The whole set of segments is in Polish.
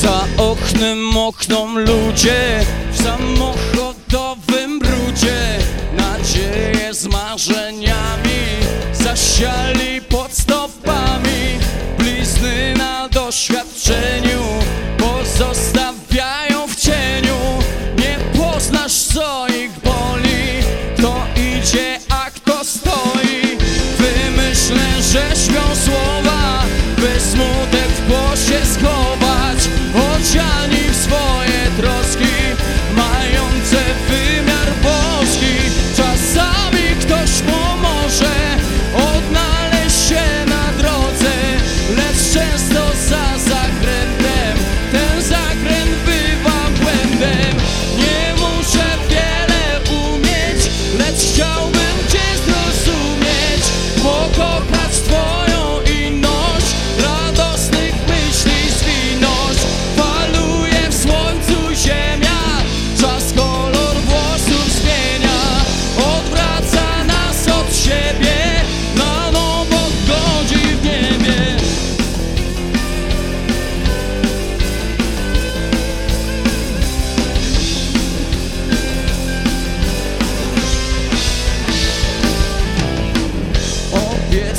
Za oknem mokną ludzie w samochodowym brudzie. Nadzieje z marzeniami zasiali pod stopami. Blizny na doświadczeniu pozostawiają w cieniu. Nie poznasz co ich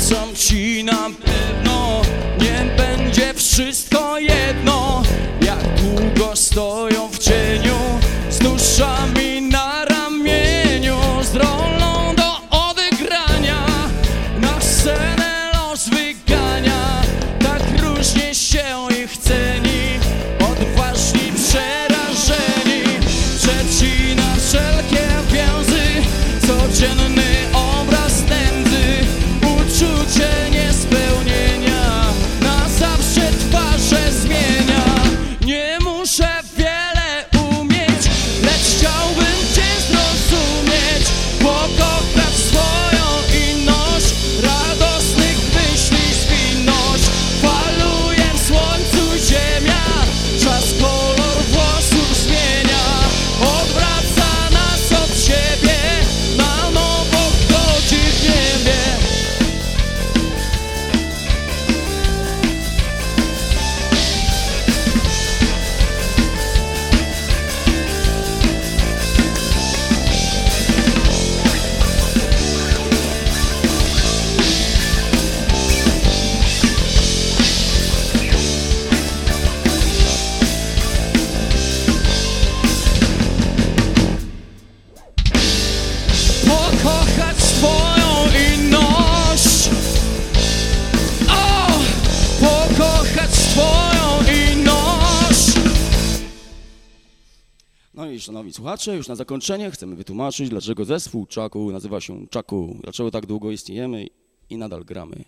Obiecam ci na pewno Nie będzie wszystko jedno. Jak długo stoją No i szanowni słuchacze, już na zakończenie chcemy wytłumaczyć, dlaczego zespół Czaku nazywa się Czaku, dlaczego tak długo istniejemy i nadal gramy.